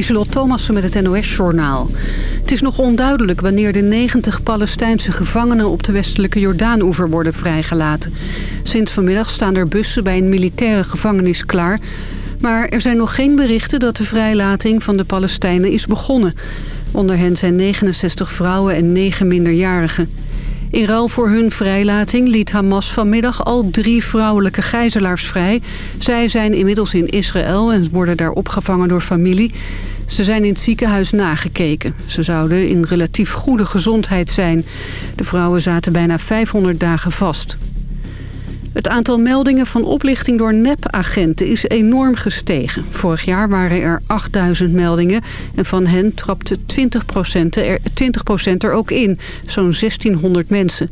Lieselot Thomassen met het NOS-journaal. Het is nog onduidelijk wanneer de 90 Palestijnse gevangenen... op de westelijke Jordaanoever worden vrijgelaten. Sinds vanmiddag staan er bussen bij een militaire gevangenis klaar... maar er zijn nog geen berichten dat de vrijlating van de Palestijnen is begonnen. Onder hen zijn 69 vrouwen en 9 minderjarigen. In ruil voor hun vrijlating liet Hamas vanmiddag al drie vrouwelijke gijzelaars vrij. Zij zijn inmiddels in Israël en worden daar opgevangen door familie. Ze zijn in het ziekenhuis nagekeken. Ze zouden in relatief goede gezondheid zijn. De vrouwen zaten bijna 500 dagen vast. Het aantal meldingen van oplichting door nepagenten is enorm gestegen. Vorig jaar waren er 8000 meldingen en van hen trapte 20%, er, 20 er ook in. Zo'n 1600 mensen.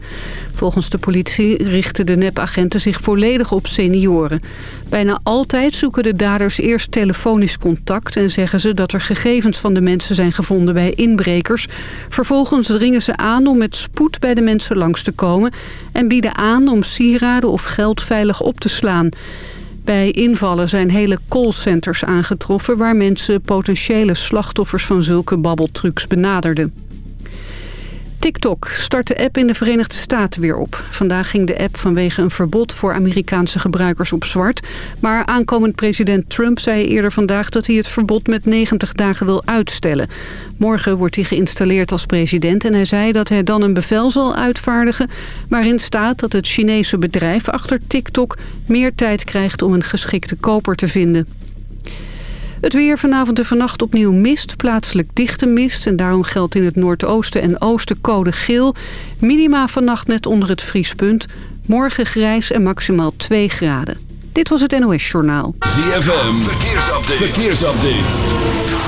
Volgens de politie richten de nepagenten zich volledig op senioren. Bijna altijd zoeken de daders eerst telefonisch contact... en zeggen ze dat er gegevens van de mensen zijn gevonden bij inbrekers. Vervolgens dringen ze aan om met spoed bij de mensen langs te komen... en bieden aan om sieraden of geld veilig op te slaan. Bij invallen zijn hele callcenters aangetroffen... waar mensen potentiële slachtoffers van zulke babbeltrucs benaderden. TikTok start de app in de Verenigde Staten weer op. Vandaag ging de app vanwege een verbod voor Amerikaanse gebruikers op zwart. Maar aankomend president Trump zei eerder vandaag dat hij het verbod met 90 dagen wil uitstellen. Morgen wordt hij geïnstalleerd als president en hij zei dat hij dan een bevel zal uitvaardigen... waarin staat dat het Chinese bedrijf achter TikTok meer tijd krijgt om een geschikte koper te vinden. Het weer vanavond en vannacht opnieuw mist, plaatselijk dichte mist... en daarom geldt in het noordoosten en oosten code geel. Minima vannacht net onder het vriespunt. Morgen grijs en maximaal 2 graden. Dit was het NOS Journaal. ZFM, verkeersupdate. verkeersupdate.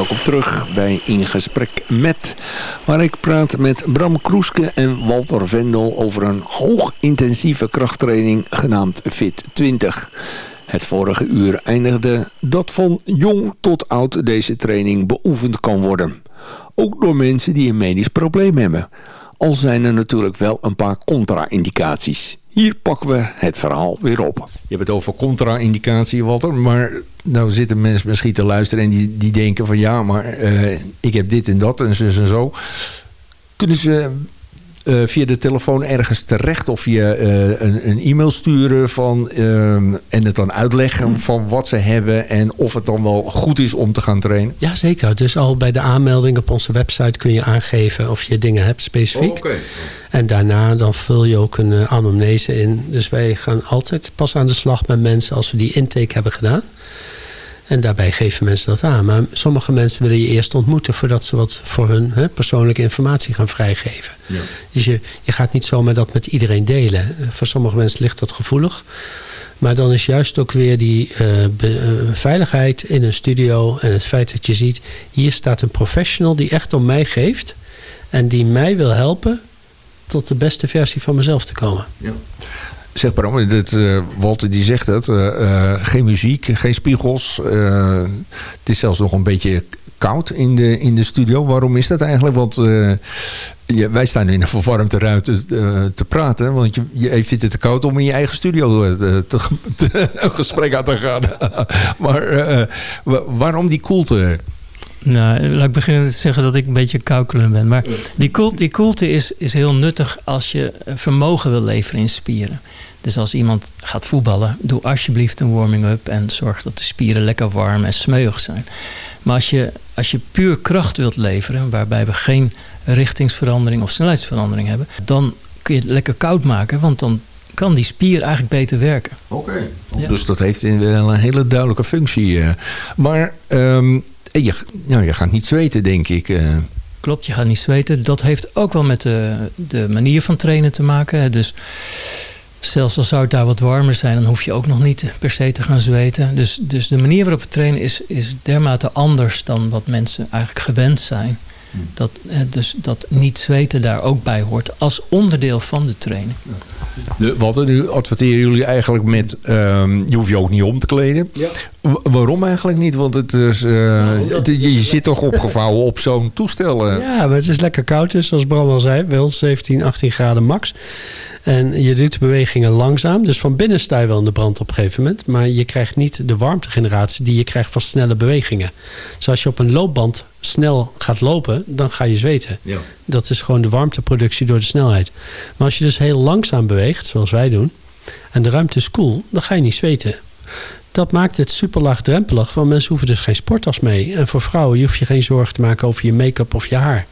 Welkom terug bij In Gesprek Met, waar ik praat met Bram Kroeske en Walter Vendel over een hoogintensieve krachttraining genaamd Fit 20. Het vorige uur eindigde dat van jong tot oud deze training beoefend kan worden. Ook door mensen die een medisch probleem hebben. Al zijn er natuurlijk wel een paar contra-indicaties. Hier pakken we het verhaal weer op. Je hebt het over contra-indicatie, Walter. Maar nou zitten mensen misschien te luisteren en die, die denken van... ja, maar uh, ik heb dit en dat en zo en zo. Kunnen ze uh, via de telefoon ergens terecht of via uh, een, een, e-mail sturen van, uh, en het dan uitleggen van wat ze hebben en of het dan wel goed is om te gaan trainen? Ja, zeker. Dus al bij de aanmelding op onze website kun je aangeven of je dingen hebt specifiek. Oh, okay. En daarna dan vul je ook een anamnese in. Dus wij gaan altijd pas aan de slag met mensen als we die intake hebben gedaan. En daarbij geven mensen dat aan. Maar sommige mensen willen je eerst ontmoeten... voordat ze wat voor hun hè, persoonlijke informatie gaan vrijgeven. Ja. Dus je, je gaat niet zomaar dat met iedereen delen. Voor sommige mensen ligt dat gevoelig. Maar dan is juist ook weer die uh, veiligheid in een studio... en het feit dat je ziet... hier staat een professional die echt om mij geeft... en die mij wil helpen tot de beste versie van mezelf te komen. Ja. Zeg dit, uh, Walter die zegt het. Uh, uh, geen muziek, geen spiegels. het is zelfs nog een beetje koud in de, in de studio. Waarom is dat eigenlijk? Want wij staan nu in een verwarmde ruimte te praten. Want je, je vindt het te koud om in je eigen studio een gesprek aan te gaan. maar waarom die koelte? Nou, laat ik beginnen te zeggen dat ik een beetje koukelend ben. Maar die koelte, die koelte is, is heel nuttig als je vermogen wil leveren in spieren. Dus als iemand gaat voetballen, doe alsjeblieft een warming-up en zorg dat de spieren lekker warm en smeuig zijn. Maar als je, als je puur kracht wilt leveren, waarbij we geen richtingsverandering of snelheidsverandering hebben, dan kun je het lekker koud maken, want dan kan die spier eigenlijk beter werken. Oké, ja. dus dat heeft wel een hele duidelijke functie. Maar um, je, nou, je gaat niet zweten, denk ik. Uh. Klopt, je gaat niet zweten. Dat heeft ook wel met de, de manier van trainen te maken. Dus Zelfs al zou het daar wat warmer zijn, dan hoef je ook nog niet per se te gaan zweten. Dus, dus de manier waarop we trainen is, is dermate anders dan wat mensen eigenlijk gewend zijn. Hmm. Dat, dus dat niet zweten daar ook bij hoort als onderdeel van de training. De, wat nu adverteren jullie eigenlijk met, um, je hoeft je ook niet om te kleden. Ja. Waarom eigenlijk niet? Want het is, uh, nou, je zit toch opgevouwen op zo'n toestel. Uh. Ja, maar het is lekker koud dus, zoals Bram al zei. Wel 17, 18 graden max. En je doet de bewegingen langzaam. Dus van binnen sta je wel in de brand op een gegeven moment. Maar je krijgt niet de warmtegeneratie die je krijgt van snelle bewegingen. Dus als je op een loopband snel gaat lopen, dan ga je zweten. Ja. Dat is gewoon de warmteproductie door de snelheid. Maar als je dus heel langzaam beweegt, zoals wij doen, en de ruimte is koel, dan ga je niet zweten. Dat maakt het super laagdrempelig, want mensen hoeven dus geen sporttas mee. En voor vrouwen hoef je geen zorgen te maken over je make-up of je haar.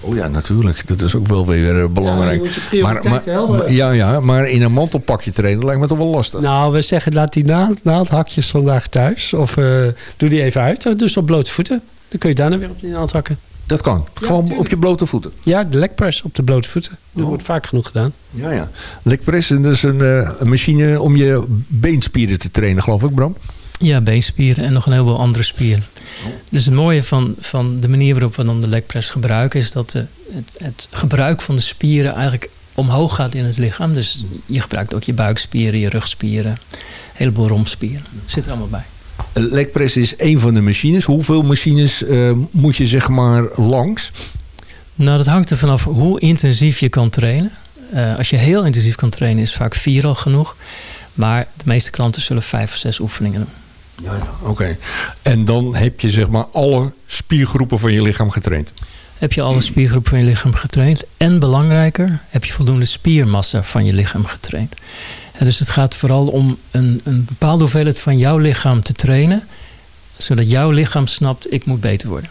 Oh ja, natuurlijk. Dat is ook wel weer eh, belangrijk. Ja, maar, maar, ja, ja, maar in een mantelpakje trainen lijkt me toch wel lastig. Nou, we zeggen laat die naald, naaldhakjes vandaag thuis. Of uh, doe die even uit. Dus op blote voeten. Dan kun je daarna weer op die naald hakken. Dat kan. Gewoon op je blote voeten. Ja, de legpress op de blote voeten. Dat oh. wordt vaak genoeg gedaan. Ja, ja. Legpress is een, uh, een machine om je beenspieren te trainen, geloof ik, Bram. Ja, beenspieren en nog een heleboel andere spieren. Dus het mooie van, van de manier waarop we dan de legpress gebruiken... is dat de, het, het gebruik van de spieren eigenlijk omhoog gaat in het lichaam. Dus je gebruikt ook je buikspieren, je rugspieren, een heleboel romspieren. Dat zit er allemaal bij. Legpress is één van de machines. Hoeveel machines uh, moet je zeg maar langs? Nou, dat hangt er vanaf hoe intensief je kan trainen. Uh, als je heel intensief kan trainen is vaak vier al genoeg. Maar de meeste klanten zullen vijf of zes oefeningen doen. Ja, ja oké. En dan heb je zeg maar alle spiergroepen van je lichaam getraind? Heb je alle spiergroepen van je lichaam getraind. En belangrijker, heb je voldoende spiermassa van je lichaam getraind. En dus het gaat vooral om een, een bepaalde hoeveelheid van jouw lichaam te trainen. Zodat jouw lichaam snapt, ik moet beter worden.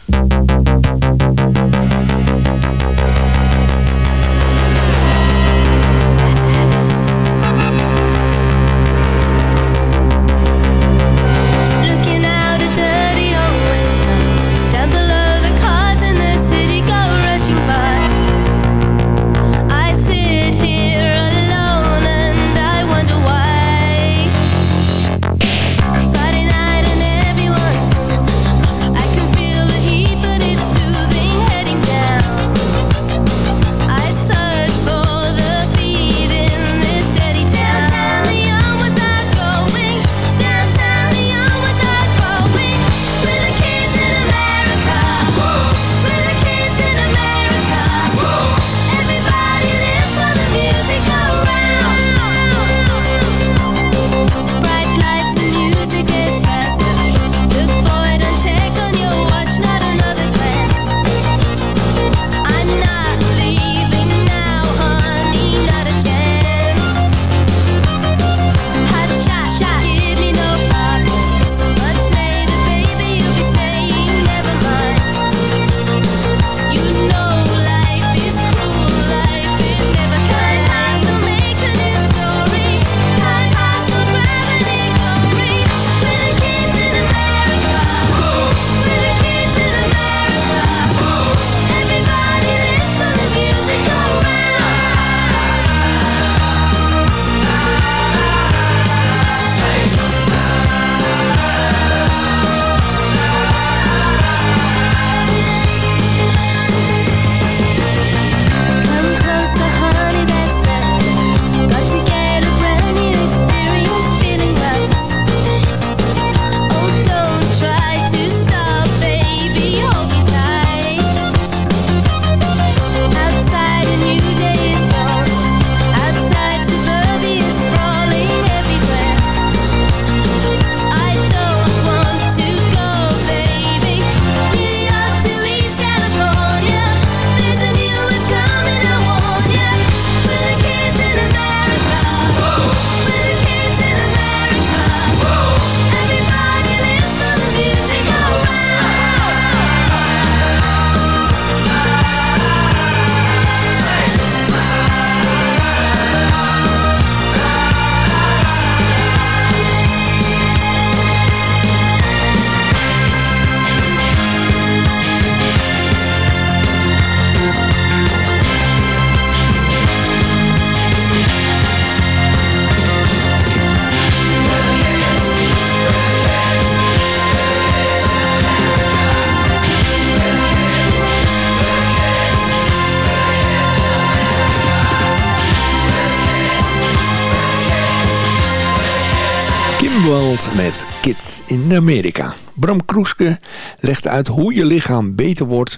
In Amerika. Bram Kroeske legt uit hoe je lichaam beter wordt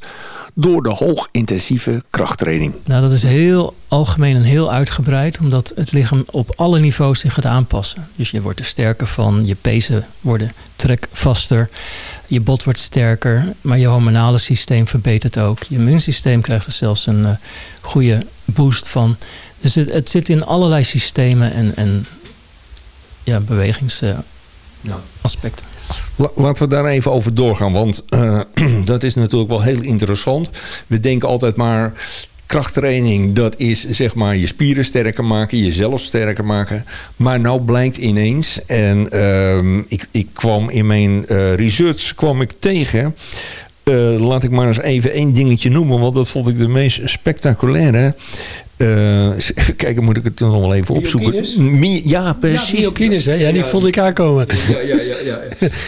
door de hoogintensieve krachttraining. Nou, dat is heel algemeen en heel uitgebreid, omdat het lichaam op alle niveaus zich gaat aanpassen. Dus je wordt er sterker van, je pezen worden trekvaster, je bot wordt sterker, maar je hormonale systeem verbetert ook. Je immuunsysteem krijgt er zelfs een uh, goede boost van. Dus het, zit in allerlei systemen en, en ja, bewegingsaspecten. Uh, Laten we daar even over doorgaan, want uh, dat is natuurlijk wel heel interessant. We denken altijd maar krachttraining, dat is zeg maar je spieren sterker maken, jezelf sterker maken. Maar nou blijkt ineens, en uh, ik, ik kwam in mijn uh, research kwam ik tegen... Uh, laat ik maar eens even één dingetje noemen, want dat vond ik de meest spectaculaire. Uh, even kijken, moet ik het nog wel even opzoeken? Mi ja, precies. Ja, myokines, hè? Ja, die ja, vond ik aankomen. Ja, ja, ja. ja.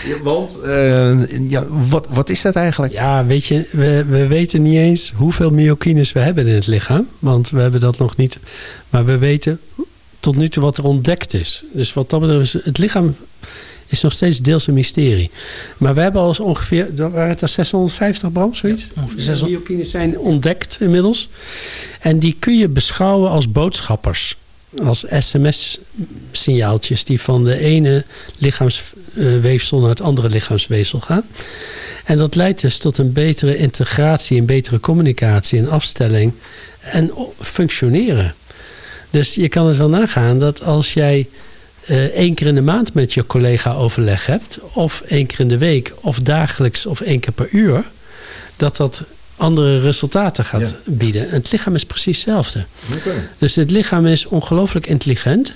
ja want, uh, ja, wat, wat is dat eigenlijk? Ja, weet je, we, we weten niet eens hoeveel myokines we hebben in het lichaam. Want we hebben dat nog niet. Maar we weten tot nu toe wat er ontdekt is. Dus wat dat betreft, het lichaam is nog steeds deels een mysterie. Maar we hebben al ongeveer, waren het er 650 Bram, zoiets? Ja, ongeveer 600. Myokines zijn ontdekt inmiddels. En die kun je beschouwen als boodschappers. Als sms-signaaltjes die van de ene lichaamsweefsel naar het andere lichaamsweefsel gaan. En dat leidt dus tot een betere integratie, een betere communicatie, een afstelling en functioneren. Dus je kan het wel nagaan dat als jij één keer in de maand met je collega overleg hebt, of één keer in de week, of dagelijks, of één keer per uur, dat dat andere resultaten gaat ja. bieden. En het lichaam is precies hetzelfde. Okay. Dus het lichaam is ongelooflijk intelligent.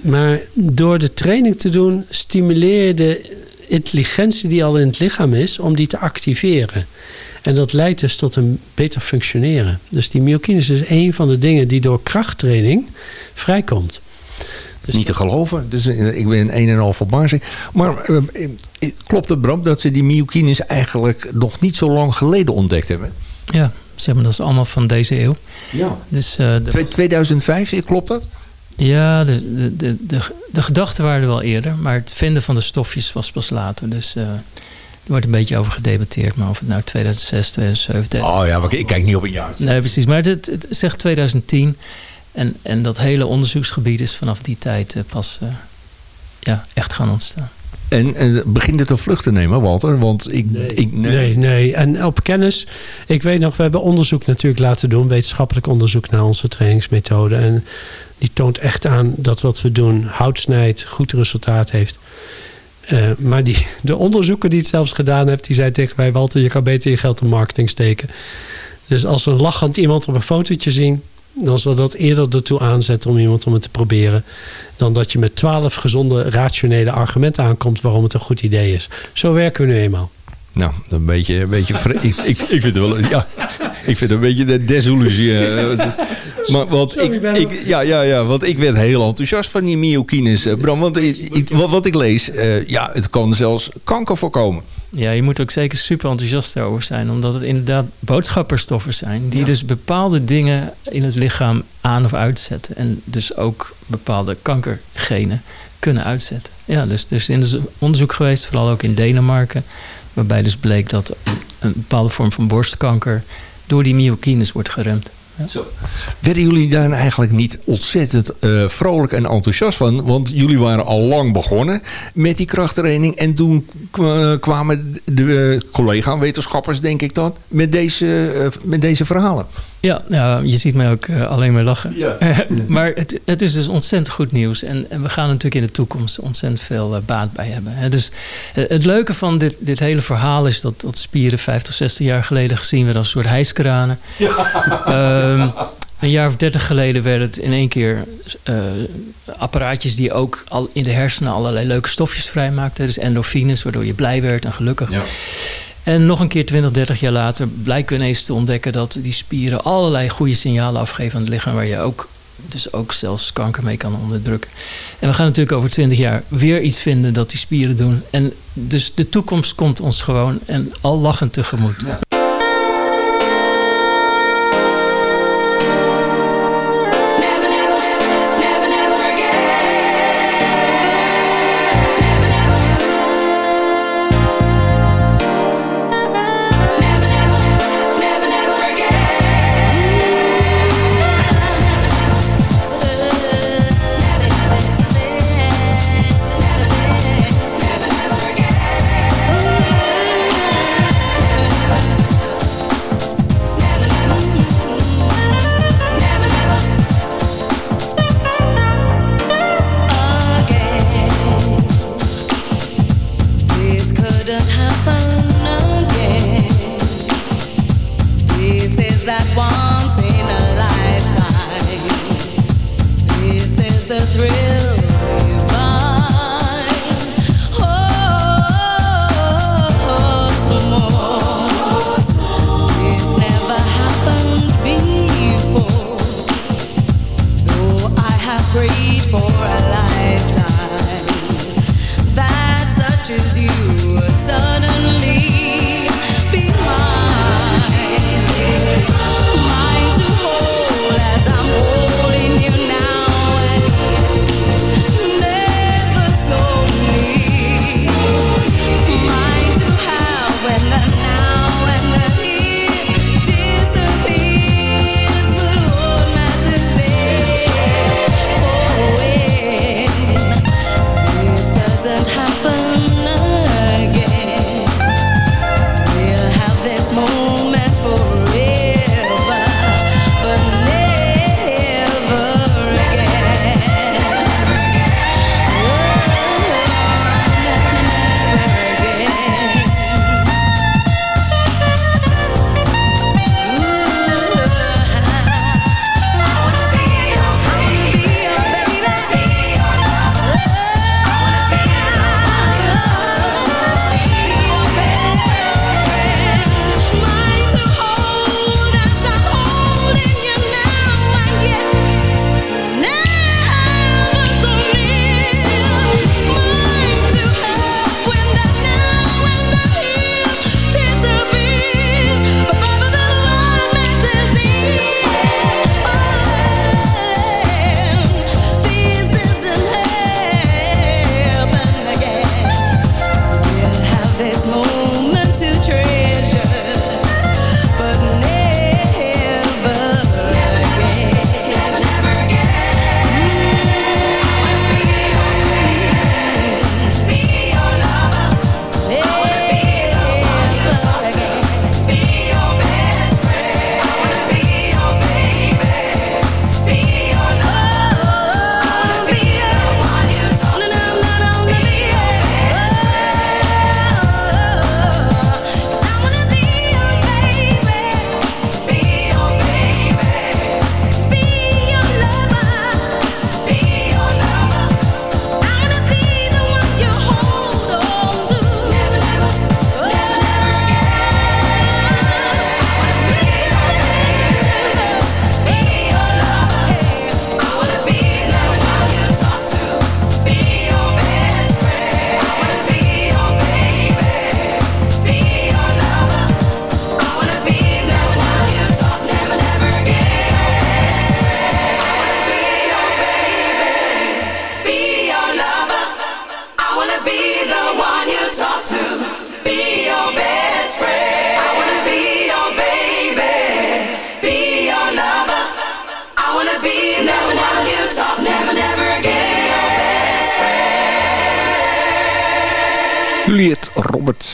maar door de training te doen, stimuleer je de intelligentie die al in het lichaam is, om die te activeren. En dat leidt dus tot een beter functioneren. Dus die myokines is een van de dingen die door krachttraining vrijkomt. Dus niet te geloven. Dus ik ben een en al verbaasd. Maar uh, klopt het Bram dat ze die myokines eigenlijk nog niet zo lang geleden ontdekt hebben? Ja, zeg maar, dat is allemaal van deze eeuw. Ja. Dus, uh, 2005, klopt dat? Ja, de, de, de, de, de gedachten waren er wel eerder. Maar het vinden van de stofjes was pas later. Dus... Uh, er wordt een beetje over gedebatteerd, maar of het nou 2006, 2007... Oh ja, ik kijk niet op een jaar. Nee, precies. Maar het, het zegt 2010. En, en dat hele onderzoeksgebied is vanaf die tijd uh, pas uh, ja, echt gaan ontstaan. En, en begint het een vlucht te nemen, Walter? Want ik, nee, ik, nee. nee, nee. En op kennis, ik weet nog, we hebben onderzoek natuurlijk laten doen, wetenschappelijk onderzoek naar onze trainingsmethode. En die toont echt aan dat wat we doen hout snijdt, goed resultaat heeft. Uh, maar die, de onderzoeker die het zelfs gedaan heeft, die zei tegen mij, Walter, je kan beter je geld in marketing steken. Dus als we een lachend iemand op een fotootje zien, dan zal dat eerder ertoe aanzetten om iemand om het te proberen. Dan dat je met twaalf gezonde, rationele argumenten aankomt waarom het een goed idee is. Zo werken we nu eenmaal. Nou, een beetje, een beetje ik, ik, ik vind het wel, ja, ik vind het een beetje de desillusie. maar want ik, ik, ja, ja, ja, want ik werd heel enthousiast van die myokines, eh, Bram. Want ik, wat, wat ik lees, uh, ja, het kan zelfs kanker voorkomen. Ja, je moet ook zeker super enthousiast daarover zijn. Omdat het inderdaad boodschapperstoffen zijn. Die ja. dus bepaalde dingen in het lichaam aan of uitzetten. En dus ook bepaalde kankergenen kunnen uitzetten. Ja, dus, dus in het onderzoek geweest, vooral ook in Denemarken. Waarbij dus bleek dat een bepaalde vorm van borstkanker door die myokines wordt geremd. Zo. Werden jullie daar eigenlijk niet ontzettend uh, vrolijk en enthousiast van? Want jullie waren al lang begonnen met die krachttraining. En toen kwamen de collega-wetenschappers, denk ik dan, met deze, uh, met deze verhalen. Ja, je ziet mij ook alleen maar lachen. Ja. maar het, het is dus ontzettend goed nieuws. En, en we gaan natuurlijk in de toekomst ontzettend veel baat bij hebben. Hè. Dus het leuke van dit, dit hele verhaal is dat, dat spieren 50, 60 jaar geleden gezien werden als een soort hijskranen. Ja. Um, een jaar of dertig geleden werden het in één keer apparaatjes die ook al in de hersenen allerlei leuke stofjes vrijmaakten. Dus endorfines, waardoor je blij werd en gelukkig. Ja. En nog een keer 20, 30 jaar later blijkt ineens te ontdekken dat die spieren allerlei goede signalen afgeven aan het lichaam, waar je ook, dus ook zelfs kanker mee kan onderdrukken. En we gaan natuurlijk over 20 jaar weer iets vinden dat die spieren doen. En dus de toekomst komt ons gewoon en al lachend tegemoet.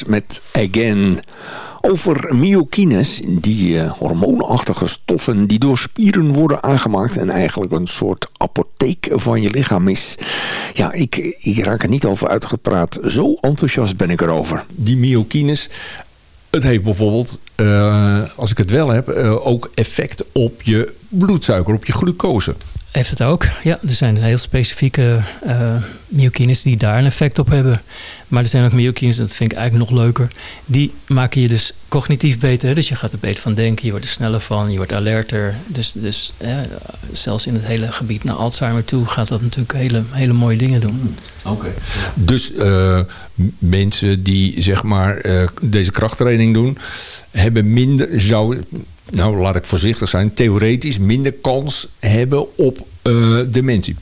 Met Again. Over myokines, die uh, hormoonachtige stoffen die door spieren worden aangemaakt... en eigenlijk een soort apotheek van je lichaam is. Ja, ik, ik raak er niet over uitgepraat. Zo enthousiast ben ik erover. Die myokines, het heeft bijvoorbeeld, uh, als ik het wel heb... Uh, ook effect op je bloedsuiker, op je glucose. Heeft het ook. Ja, er zijn heel specifieke uh, myokines die daar een effect op hebben. Maar er zijn ook myokines, dat vind ik eigenlijk nog leuker. Die maken je dus cognitief beter. Dus je gaat er beter van denken, je wordt er sneller van, je wordt alerter. Dus, dus eh, zelfs in het hele gebied naar Alzheimer toe gaat dat natuurlijk hele, hele mooie dingen doen. Oké. Dus uh, mensen die zeg maar uh, deze krachttraining doen, hebben minder, zou nou laat ik voorzichtig zijn, theoretisch minder kans hebben op uh, dementie.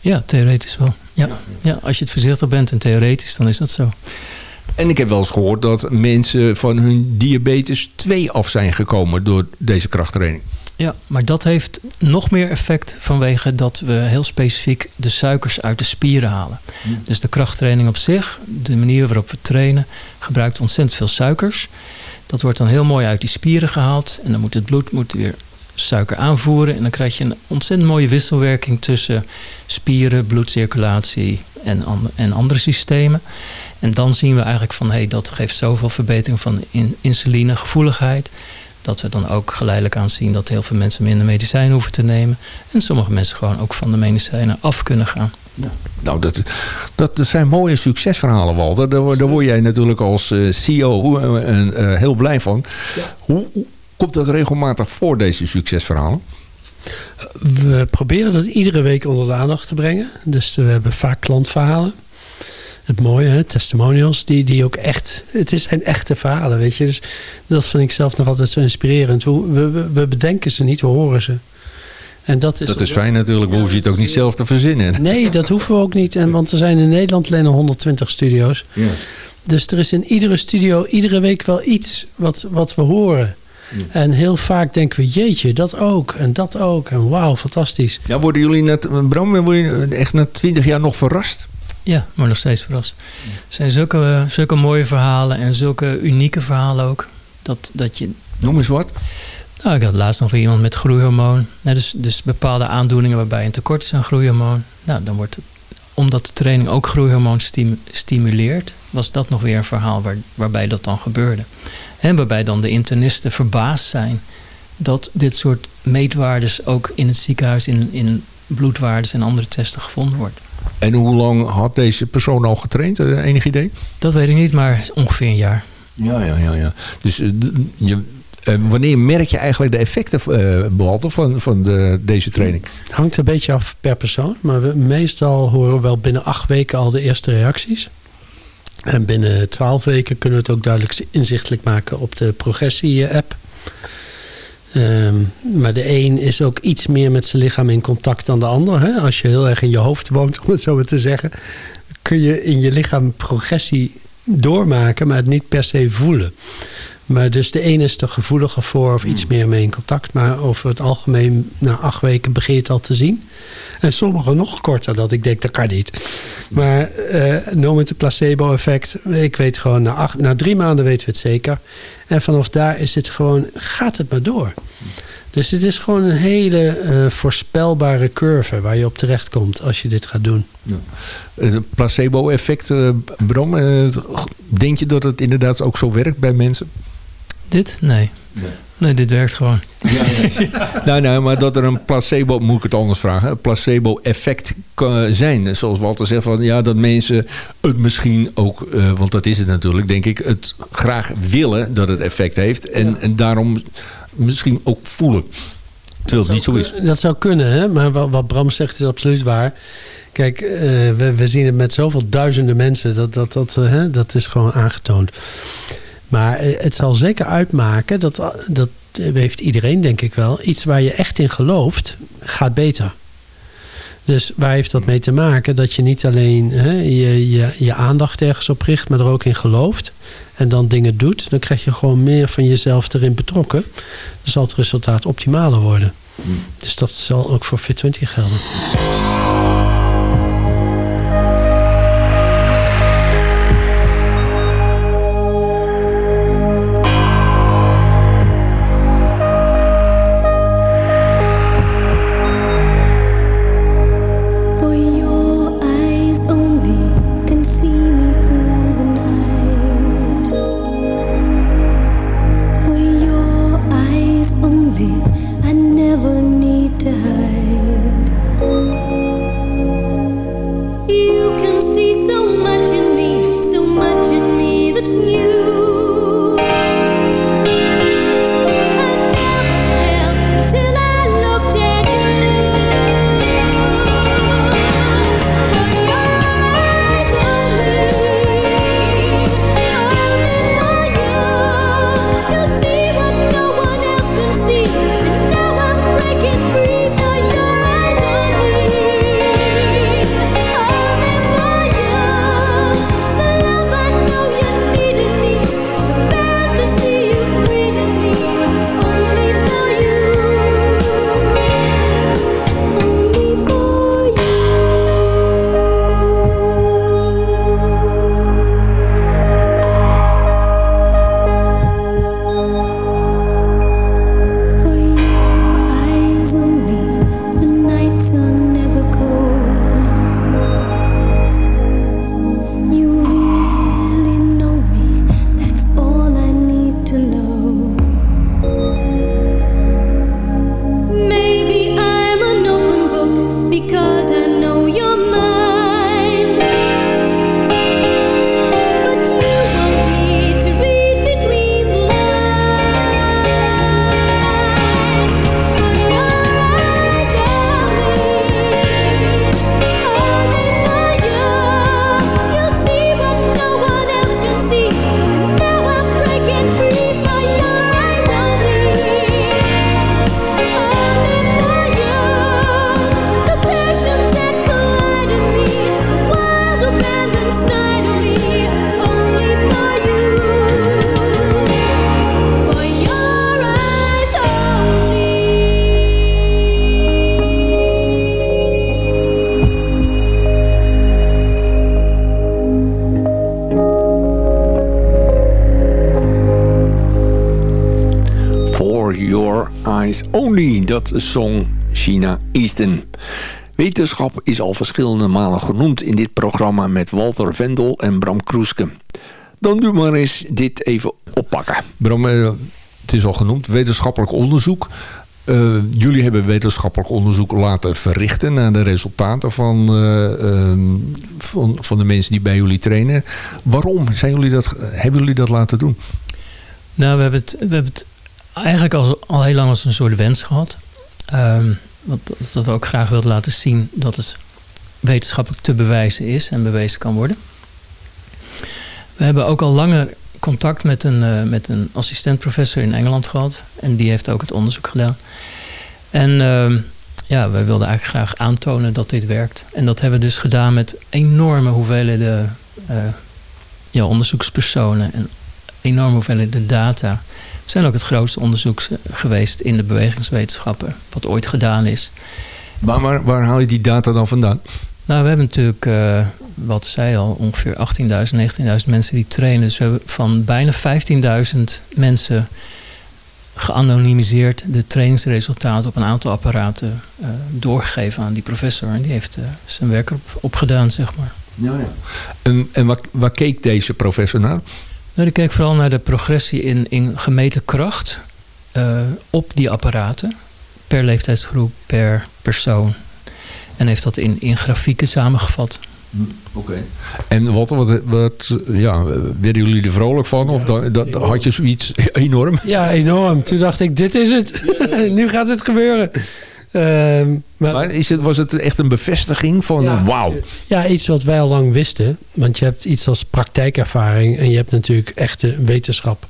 Ja, theoretisch wel. Ja. ja, als je het voorzichtig bent en theoretisch, dan is dat zo. En ik heb wel eens gehoord dat mensen van hun diabetes 2 af zijn gekomen door deze krachttraining. Ja, maar dat heeft nog meer effect vanwege dat we heel specifiek de suikers uit de spieren halen. Dus de krachttraining op zich, de manier waarop we trainen, gebruikt ontzettend veel suikers. Dat wordt dan heel mooi uit die spieren gehaald. En dan moet het bloed moet weer suiker aanvoeren. En dan krijg je een ontzettend mooie wisselwerking tussen spieren, bloedcirculatie en, en andere systemen. En dan zien we eigenlijk van hé, hey, dat geeft zoveel verbetering van in, insulinegevoeligheid. Dat we dan ook geleidelijk aan zien dat heel veel mensen minder medicijnen hoeven te nemen. En sommige mensen gewoon ook van de medicijnen af kunnen gaan. Nou, dat, dat, dat zijn mooie succesverhalen, Walter. Daar, daar word jij natuurlijk als uh, CEO uh, heel blij van. Hoe, hoe komt dat regelmatig voor, deze succesverhalen? We proberen dat iedere week onder de aandacht te brengen. Dus we hebben vaak klantverhalen. Het mooie, hè? testimonials, die, die ook echt... Het zijn echte verhalen, weet je. Dus dat vind ik zelf nog altijd zo inspirerend. We, we, we bedenken ze niet, we horen ze. En dat is, dat is fijn natuurlijk, we hoef je het ook niet zelf te verzinnen. Nee, dat hoeven we ook niet. En, want er zijn in Nederland alleen 120 studio's. Ja. Dus er is in iedere studio iedere week wel iets wat, wat we horen. En heel vaak denken we, jeetje, dat ook en dat ook. En wauw, fantastisch. Ja, worden jullie net, Bram, word je echt na twintig jaar nog verrast? Ja, maar nog steeds verrast. Het zijn zulke, zulke mooie verhalen en zulke unieke verhalen ook. Dat, dat je... Noem eens wat. Nou, ik had laatst nog weer iemand met groeihormoon. dus, dus bepaalde aandoeningen waarbij een tekort is aan groeihormoon. Nou, dan wordt het, omdat de training ook groeihormoon stimuleert, was dat nog weer een verhaal waar, waarbij dat dan gebeurde. En waarbij dan de internisten verbaasd zijn dat dit soort meetwaardes ook in het ziekenhuis in, in bloedwaardes en andere testen gevonden wordt. En hoe lang had deze persoon al getraind? Eh, enig idee? Dat weet ik niet, maar ongeveer een jaar. Ja, ja, ja. ja. Dus uh, je, wanneer merk je eigenlijk de effecten, uh, van, van de, deze training? Hangt een beetje af per persoon. Maar we, meestal horen we wel binnen acht weken al de eerste reacties. En binnen twaalf weken kunnen we het ook duidelijk inzichtelijk maken op de progressie-app. Ehm, maar de een is ook iets meer met zijn lichaam in contact dan de ander. Hè? Als je heel erg in je hoofd woont, om het zo maar te zeggen... kun je in je lichaam progressie doormaken, maar het niet per se voelen. Maar dus de ene is er gevoeliger voor of iets meer mee in contact. Maar over het algemeen, na acht weken begin je het al te zien. En sommigen nog korter, dat ik denk, dat kan niet. Maar uh, noem het een placebo-effect. Ik weet gewoon, na, acht, na drie maanden weten we het zeker. En vanaf daar is het gewoon, gaat het maar door. Dus het is gewoon een hele uh, voorspelbare curve waar je op terecht komt als je dit gaat doen. Ja. Het placebo-effect, uh, denk je dat het inderdaad ook zo werkt bij mensen? Dit? Nee. nee. Nee, dit werkt gewoon. Ja, ja. nou, nou, maar dat er een placebo, moet ik het anders vragen, een placebo-effect kan zijn. Zoals Walter zegt, van, ja, dat mensen het misschien ook, uh, want dat is het natuurlijk, denk ik, het graag willen dat het effect heeft. En, en daarom misschien ook voelen. Terwijl het niet zo is. Dat zou kunnen, hè? maar wat, wat Bram zegt is absoluut waar. Kijk, uh, we, we, zien het met zoveel duizenden mensen. Dat, dat, dat, uh, dat is gewoon aangetoond. Maar eh, het zal zeker uitmaken, dat, dat heeft iedereen denk ik wel, iets waar je echt in gelooft, gaat beter. Dus waar heeft dat mee te maken? Dat je niet alleen hè, je, je, je aandacht ergens op richt, maar er ook in gelooft. En dan dingen doet. Dan krijg je gewoon meer van jezelf erin betrokken. Dan zal het resultaat optimaler worden. Hmm. Dus dat zal ook voor Fit20 gelden. Only. Dat zong China Easton. Wetenschap is al verschillende malen genoemd in dit programma met Walter Vendel en Bram Kroeske. Dan doe maar eens dit even oppakken. Bram, eh, het is al genoemd, wetenschappelijk onderzoek. Uh, jullie hebben wetenschappelijk onderzoek laten verrichten naar de resultaten van, uh, van, van, de mensen die bij jullie trainen. Waarom zijn jullie dat, hebben jullie dat laten doen? Nou, we hebben het, we hebben het eigenlijk al, al heel lang als een soort wens gehad. Um, want dat we ook graag wilden laten zien dat het wetenschappelijk te bewijzen is en bewezen kan worden. We hebben ook al langer contact met een, uh, met een assistent-professor in Engeland gehad. En die heeft ook het onderzoek gedaan. En uh, ja, wij wilden eigenlijk graag aantonen dat dit werkt. En dat hebben we dus gedaan met enorme hoeveelheden uh, ja, onderzoekspersonen en enorme hoeveelheden data. Zijn ook het grootste onderzoek geweest in de bewegingswetenschappen, wat ooit gedaan is. Maar waar, waar haal je die data dan vandaan? Nou, we hebben natuurlijk, uh, wat zei al, ongeveer 18.000, 19.000 mensen die trainen. Dus we hebben van bijna 15.000 mensen geanonimiseerd de trainingsresultaten op een aantal apparaten uh, doorgegeven aan die professor. En die heeft uh, zijn werk op, op gedaan, zeg maar. Ja, ja. En, en waar, waar keek deze professor naar? Nou, ik keek vooral naar de progressie in, in gemeten kracht uh, op die apparaten. Per leeftijdsgroep, per persoon. En heeft dat in, in grafieken samengevat. Oké. Okay. En wat, wat, wat ja, werden jullie er vrolijk van? Of dat, dat, had je zoiets enorm? Ja, enorm. Toen dacht ik, dit is het. nu gaat het gebeuren. Uh, maar, maar is het, was het echt een bevestiging van ja, wauw? Ja, iets wat wij al lang wisten. Want je hebt iets als praktijkervaring en je hebt natuurlijk echte wetenschap.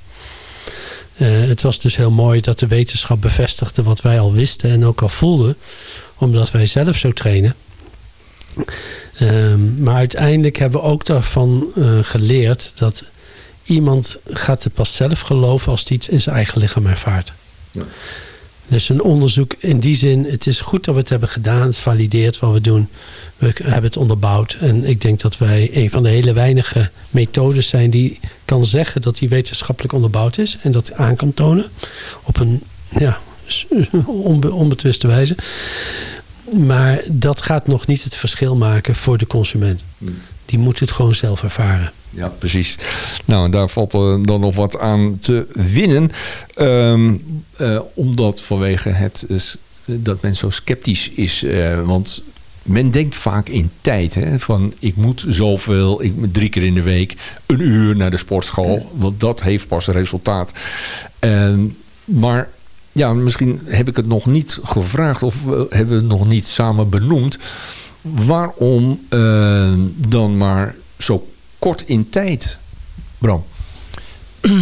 Uh, het was dus heel mooi dat de wetenschap bevestigde wat wij al wisten en ook al voelden. Omdat wij zelf zo trainen. Um, maar uiteindelijk hebben we ook daarvan uh, geleerd dat iemand gaat er pas zelf geloven als hij iets in zijn eigen lichaam ervaart. Ja. Dus een onderzoek in die zin, het is goed dat we het hebben gedaan. Het valideert wat we doen. We hebben het onderbouwd. En ik denk dat wij een van de hele weinige methodes zijn die kan zeggen dat die wetenschappelijk onderbouwd is. En dat aan kan tonen op een ja, onbe onbetwiste wijze. Maar dat gaat nog niet het verschil maken voor de consument. Die moet het gewoon zelf ervaren. Ja, precies. Nou, daar valt uh, dan nog wat aan te winnen. Um, uh, omdat vanwege het, uh, dat men zo sceptisch is. want men denkt vaak in tijd. Hè, van ik moet zoveel, ik drie keer in de week een uur naar de sportschool. Want dat heeft pas resultaat. En, maar ja, misschien heb ik het nog niet gevraagd of hebben we het nog niet samen benoemd. Waarom dan maar zo kort in tijd, Bram?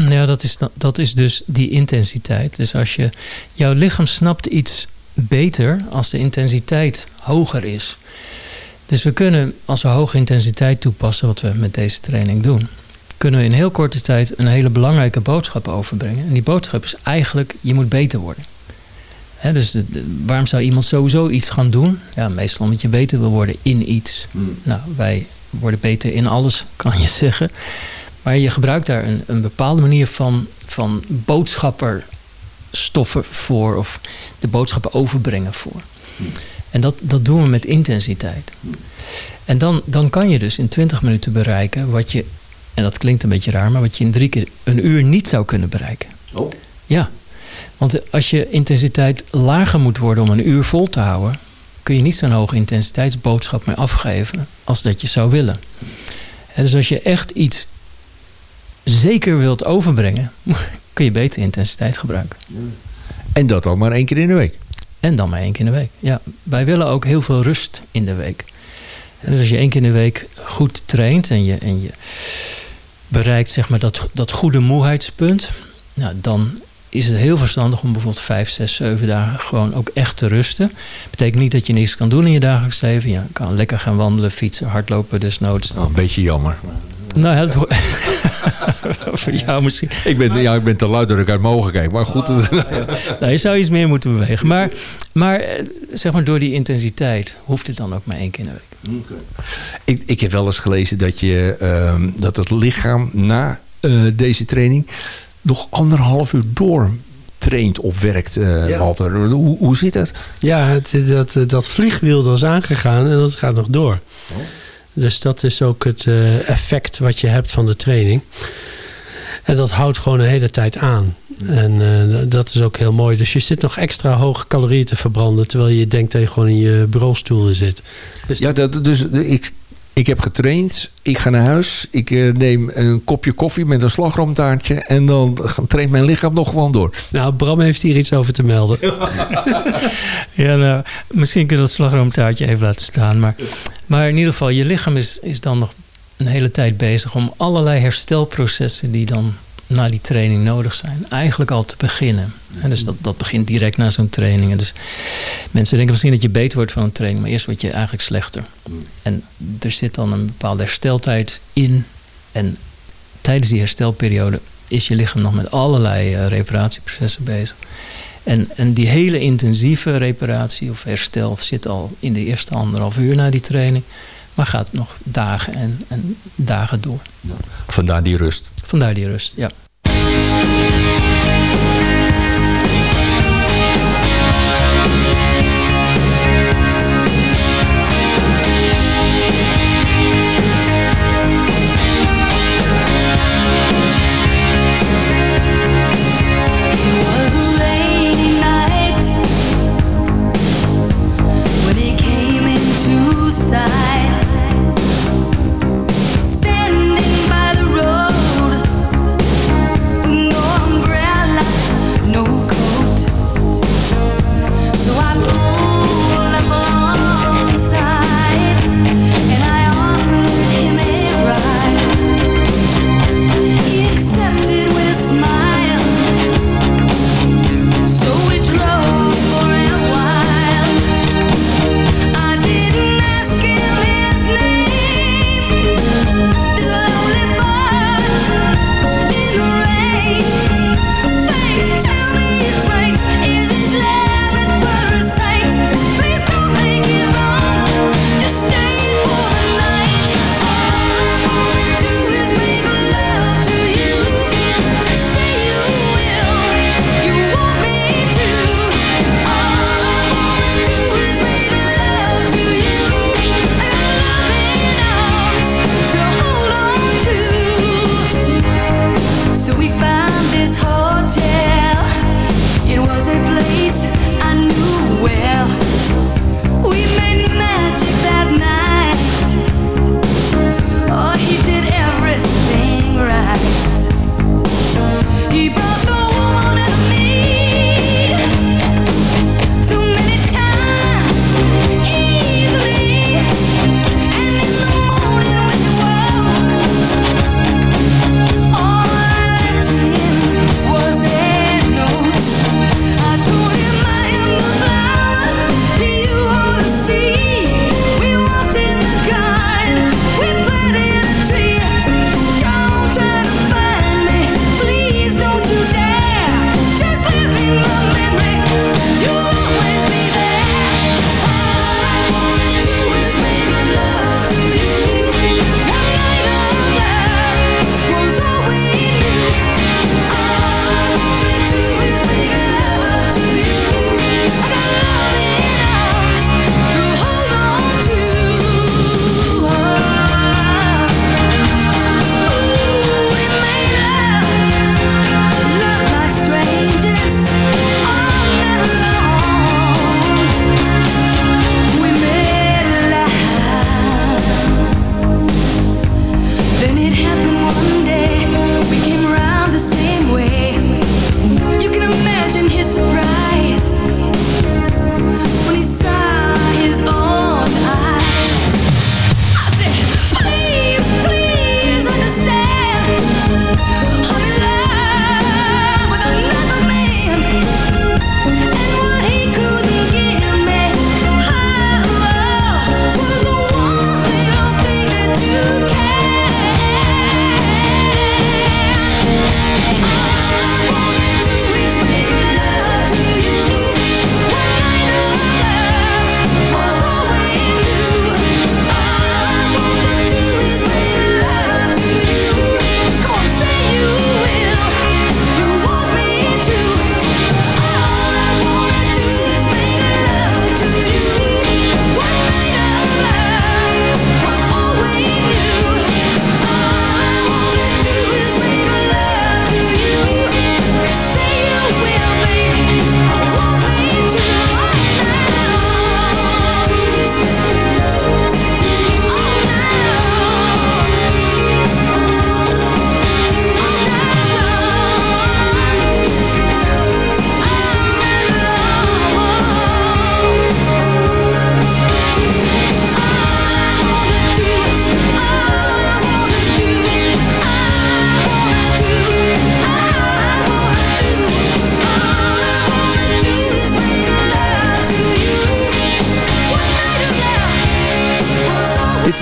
Ja, dat is, dat is dus die intensiteit. Dus als je, jouw lichaam snapt iets beter als de intensiteit hoger is. Dus we kunnen, als we hoge intensiteit toepassen, wat we met deze training doen, kunnen we in heel korte tijd een hele belangrijke boodschap overbrengen. En die boodschap is eigenlijk, je moet beter worden. He, dus de, de, waarom zou iemand sowieso iets gaan doen? Ja, meestal omdat je beter wil worden in iets. Hmm. Nou, wij worden beter in alles, kan je zeggen. Maar je gebruikt daar een, een bepaalde manier van, van boodschapperstoffen voor. Of de boodschappen overbrengen voor. En dat, dat doen we met intensiteit. En dan, dan kan je dus in 20 minuten bereiken wat je, en dat klinkt een beetje raar, maar wat je in drie keer een uur niet zou kunnen bereiken. Oh. Ja, want als je intensiteit lager moet worden om een uur vol te houden, kun je niet zo'n hoge intensiteitsboodschap meer afgeven als dat je zou willen. En dus als je echt iets zeker wilt overbrengen, kun je beter intensiteit gebruiken. En dat al maar één keer in de week? En dan maar één keer in de week. Ja, wij willen ook heel veel rust in de week. En dus als je één keer in de week goed traint en je, en je bereikt zeg maar, dat, dat goede moeheidspunt, nou, dan is het heel verstandig om bijvoorbeeld vijf, zes, zeven dagen gewoon ook echt te rusten. Betekent niet dat je niks kan doen in je dagelijks leven. Je kan lekker gaan wandelen, fietsen, hardlopen desnoods. Oh, een beetje jammer. Nou ja, dat voor jou misschien. Ik ben, ja, ik ben te luid dat ik uit mogen kijken. Maar goed. Ja. nou, je zou iets meer moeten bewegen. Maar, maar eh, zeg maar door die intensiteit hoeft het dan ook maar één keer in de week. Okay. Ik, ik heb wel eens gelezen dat, je, uh, dat het lichaam na uh, deze training nog anderhalf uur door traint of werkt, Walter. Hoe, hoe zit dat? Ja, het, dat, dat vliegwiel is aangegaan en dat gaat nog door. Oh. Dus dat is ook het effect wat je hebt van de training. En dat houdt gewoon een hele tijd aan. En uh, dat is ook heel mooi. Dus je zit nog extra hoge calorieën te verbranden... terwijl je denkt dat je gewoon in je bureaustoel zit. Dus ja, dat, dus ik, ik heb getraind. Ik ga naar huis. Ik uh, neem een kopje koffie met een slagroomtaartje. En dan traint mijn lichaam nog gewoon door. Nou, Bram heeft hier iets over te melden. ja, nou, misschien kun je dat slagroomtaartje even laten staan. Maar, maar in ieder geval, je lichaam is, is dan nog een hele tijd bezig om allerlei herstelprocessen die dan na die training nodig zijn, eigenlijk al te beginnen. En dus dat, dat begint direct na zo'n training. En dus mensen denken misschien dat je beter wordt van een training, maar eerst word je eigenlijk slechter. En er zit dan een bepaalde hersteltijd in. En tijdens die herstelperiode is je lichaam nog met allerlei uh, reparatieprocessen bezig. En, en die hele intensieve reparatie of herstel zit al in de eerste anderhalf uur na die training. Maar gaat nog dagen en, en dagen door. Vandaar die rust. Vandaar die rust, ja.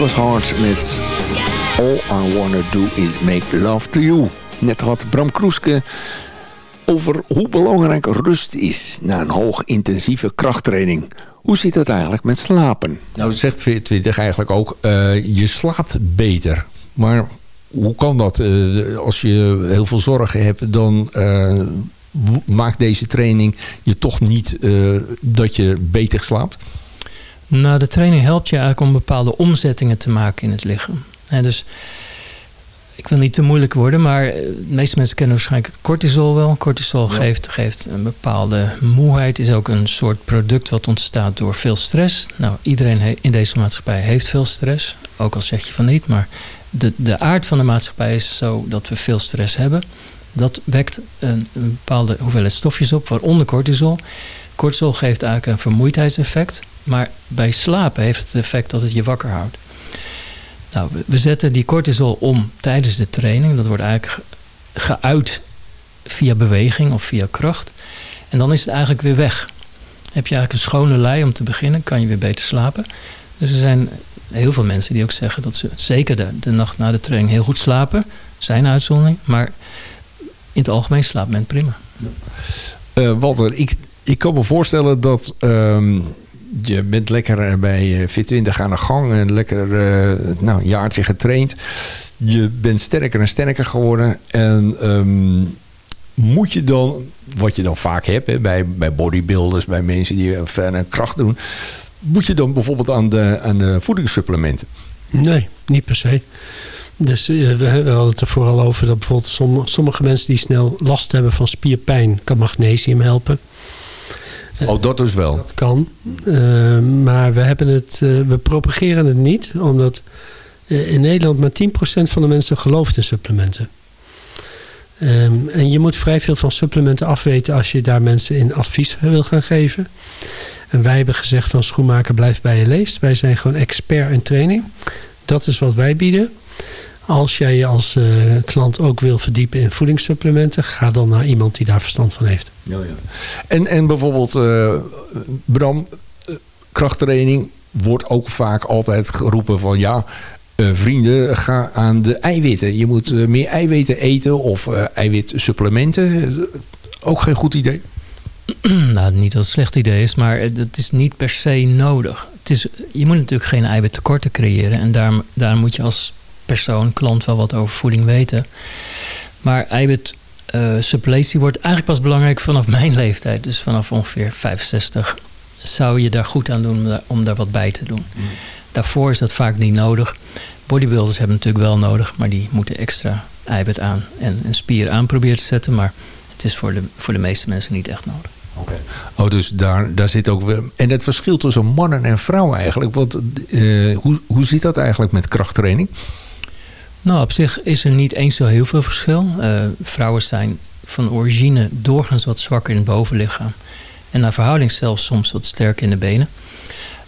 Was hard met All I Wanna Do Is Make Love To You. Net had Bram Kroeske over hoe belangrijk rust is na een hoog intensieve krachttraining. Hoe zit het eigenlijk met slapen? Nou, zegt 20 eigenlijk ook, uh, je slaapt beter. Maar hoe kan dat? Uh, als je heel veel zorgen hebt, dan uh, maakt deze training je toch niet dat je beter slaapt? Nou, de training helpt je eigenlijk om bepaalde omzettingen te maken in het lichaam. En dus ik wil niet te moeilijk worden, maar eh, de meeste mensen kennen waarschijnlijk het cortisol wel. Cortisol geeft, geeft een bepaalde moeheid, is ook een soort product wat ontstaat door veel stress. Nou, iedereen in deze maatschappij heeft veel stress, ook al zeg je van niet, maar de, de aard van de maatschappij is zo dat we veel stress hebben. Dat wekt een, een bepaalde hoeveelheid stofjes op, waaronder cortisol. Cortisol geeft eigenlijk een vermoeidheidseffect, maar bij slapen heeft het effect dat het je wakker houdt. Nou, we zetten die cortisol om tijdens de training. Dat wordt eigenlijk geuit via beweging of via kracht. En dan is het eigenlijk weer weg. Heb je eigenlijk een schone lei om te beginnen, kan je weer beter slapen. Dus er zijn heel veel mensen die ook zeggen dat ze zeker de, nacht na de training heel goed slapen. Zijn uitzondering, maar in het algemeen slaapt men prima. Uh, Walter, ik, ik kan me voorstellen dat ehm, je bent lekker bij Fit20 aan de gang. En lekker uh, nou, een jaartje getraind. Je bent sterker en sterker geworden. En um, moet je dan, wat je dan vaak hebt hè, bij, bij bodybuilders, bij mensen die verder kracht doen. Moet je dan bijvoorbeeld aan de, aan de voedingssupplementen? Nee, niet per se. Dus we hadden het er vooral over dat bijvoorbeeld sommige mensen die snel last hebben van spierpijn, kan magnesium helpen. Oh, dat dus wel. Dat kan. Uh, maar we, hebben het, uh, we propageren het niet, omdat uh, in Nederland maar 10% van de mensen gelooft in supplementen. Um, en je moet vrij veel van supplementen afweten als je daar mensen in advies wil gaan geven. En wij hebben gezegd van schoenmaker blijf bij je leest. Wij zijn gewoon expert in training. Dat is wat wij bieden. Als jij je als uh, klant ook wil verdiepen in voedingssupplementen, ga dan naar iemand die daar verstand van heeft. Ja, ja. En, en bijvoorbeeld, uh, Bram, uh, krachttraining wordt ook vaak altijd geroepen van ja, vrienden, ga aan de eiwitten. Je moet meer eiwitten eten of eiwitsupplementen. Ook geen goed idee? nou, niet dat het een slecht idee is, maar het is niet per se nodig. Het is, je moet natuurlijk geen eiwittekorten creëren. En daar, daar moet je als persoon, klant wel wat over voeding weten. Maar eiwit uh, suppletie wordt eigenlijk pas belangrijk vanaf mijn leeftijd. Dus vanaf ongeveer 65 zou je daar goed aan doen om daar, wat bij te doen. Mm. Daarvoor is dat vaak niet nodig. Bodybuilders hebben natuurlijk wel nodig, maar die moeten extra eiwit aan en een spier aan proberen te zetten. Maar het is voor de, voor de meeste mensen niet echt nodig. Okay. Oh, dus daar, daar zit ook weer. En het verschil tussen mannen en vrouwen eigenlijk. Want, uh, hoe, hoe zit dat eigenlijk met krachttraining? Nou, op zich is er niet eens zo heel veel verschil. Uh, vrouwen zijn van origine doorgaans wat zwakker in het bovenlichaam. En naar verhouding zelfs soms wat sterker in de benen.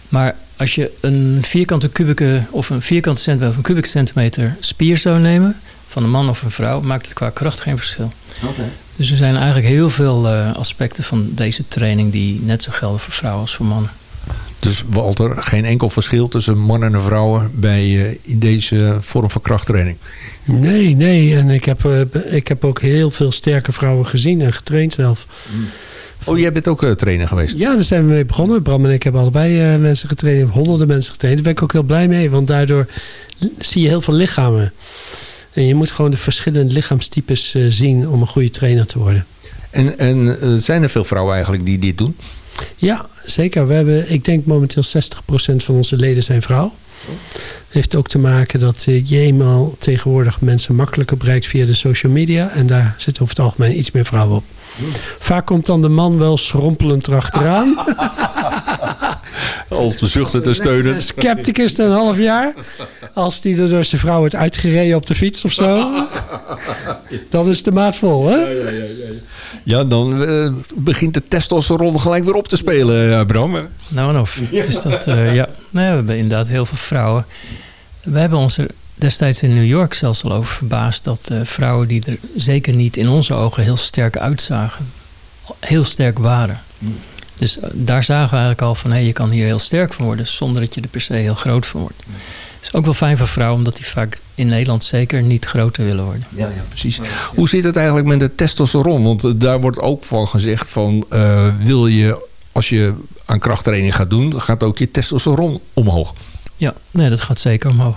Maar als je een vierkante kubieke of een vierkante centimeter of een kubieke centimeter spier zou nemen van een man of een vrouw, maakt het qua kracht geen verschil. Okay. Dus er zijn eigenlijk heel veel uh, aspecten van deze training die net zo gelden voor vrouwen als voor mannen. Dus Walter, geen enkel verschil tussen mannen en vrouwen bij, uh, in deze vorm van krachttraining? Nee, nee. En ik heb, uh, ik heb ook heel veel sterke vrouwen gezien en getraind zelf. Mm. Oh, jij bent ook uh, trainer geweest? Ja, daar zijn we mee begonnen. Bram en ik hebben allebei mensen getraind. Honderden mensen getraind. Daar ben ik ook heel blij mee. Want daardoor zie je heel veel lichamen. En je moet gewoon de verschillende lichaamstypes zien om een goede trainer te worden. En, en zijn er veel vrouwen eigenlijk die dit doen? Ja, zeker. We hebben, ik denk momenteel 60% van onze leden zijn vrouw. heeft ook te maken dat je eenmaal tegenwoordig mensen makkelijker bereikt via de social media. En daar zitten over het algemeen iets meer vrouwen op. Vaak komt dan de man wel schrompelend erachteraan. Al te zuchten te steunen. Scepticus een half jaar. Als die er door zijn vrouw wordt uitgereden op de fiets of zo. Dan is de maat vol, hè? Ja, ja, ja, ja. ja dan uh, begint de testosteron gelijk weer op te spelen, uh, Bram. Nou en of. Dus dat, uh, ja. Nee, we hebben inderdaad heel veel vrouwen. We hebben onze destijds in New York zelfs al over verbaasd... dat vrouwen die er zeker niet in onze ogen heel sterk uitzagen... heel sterk waren. Mm. Dus daar zagen we eigenlijk al van... Hey, je kan hier heel sterk van worden... zonder dat je er per se heel groot van wordt. is ook wel fijn voor vrouwen, omdat die vaak in Nederland zeker niet groter willen worden. Ja, ja, precies. Hoe zit het eigenlijk met de testosteron? Want eh, daar wordt ook van gezegd van... Uh, wil je, als je aan krachttraining gaat doen... gaat ook je testosteron omhoog. Ja, nee, dat gaat zeker omhoog.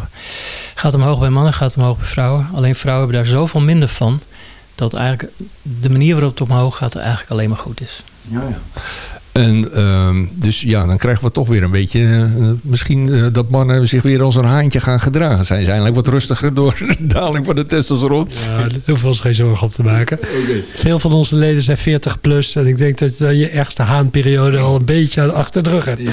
Gaat omhoog bij mannen, gaat omhoog bij vrouwen. Alleen vrouwen hebben daar zoveel minder van... dat eigenlijk de manier waarop het omhoog gaat eigenlijk alleen maar goed is. Ja, ja. En uh, dus ja, dan krijgen we toch weer een beetje... Uh, misschien uh, dat mannen zich weer als een haantje gaan gedragen. Zijn ze eigenlijk wat rustiger door de daling van de testosteron? Ja, daar hoeven we ons geen zorgen op te maken. Okay. Veel van onze leden zijn 40 plus. En ik denk dat je je ergste haanperiode al een beetje achter de rug hebt. Ja,